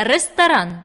الريستوران.